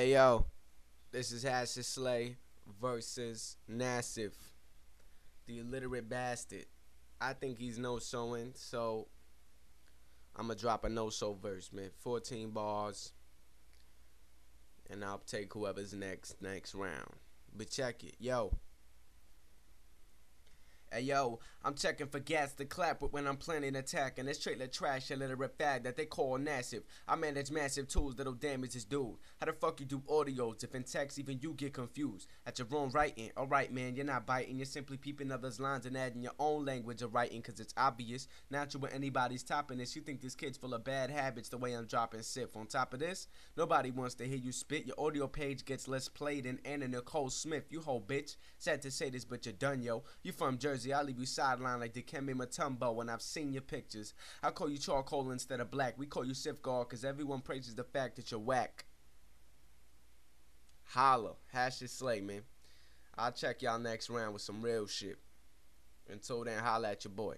Hey yo, this is Hashis Slay versus Nassif, the illiterate bastard. I think he's no sewing, so I'ma drop a no so verse, man. 14 bars, and I'll take whoever's next next round. But check it, yo. Hey yo, I'm checking for gas to clap with when I'm planning attack, and it's straight trash a illiterate fag that they call Nassif. I manage massive tools that'll damage this dude. How the fuck you do audios if in text even you get confused at your own writing? Alright man, you're not biting, you're simply peeping others' lines and adding your own language of writing cause it's obvious. Natural when anybody's topping this, you think this kid's full of bad habits the way I'm dropping sif. On top of this, nobody wants to hear you spit. Your audio page gets less played than Anna Nicole Smith. You whole bitch. Sad to say this, but you're done, yo. You from Jersey, I'll leave you sideline like Dikembe Mutombo when I've seen your pictures. I call you charcoal instead of black. We call you Sifgar cause everyone praises the fact that you're whack. Holla. Hash Hashis Slay, man. I'll check y'all next round with some real shit. Until then, holla at your boy.